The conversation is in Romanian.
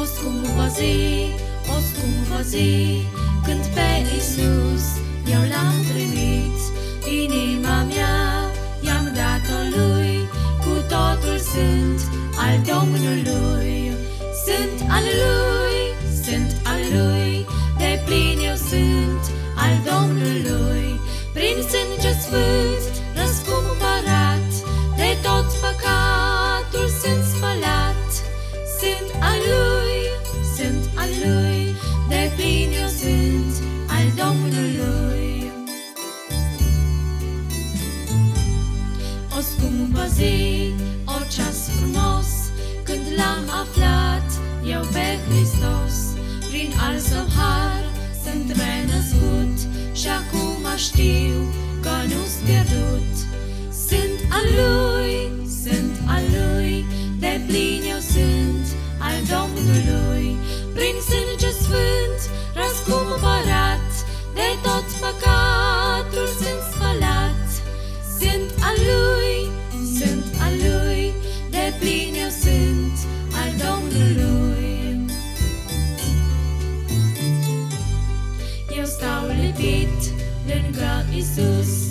O scumpă Când pe Iisus eu l-am primit, Inima mea i-am dat-o lui, Cu totul sunt al Domnului, Sunt al lui, sunt al lui, De plin eu sunt al Domnului, Prin sânge sfânt. al său sunt renăscut și acum știu că nu-s pierdut. Sunt al lui, sunt al lui, de plin eu sunt al Domnului, prin sânge sfânt, răscumpăr. prieten ca Isus.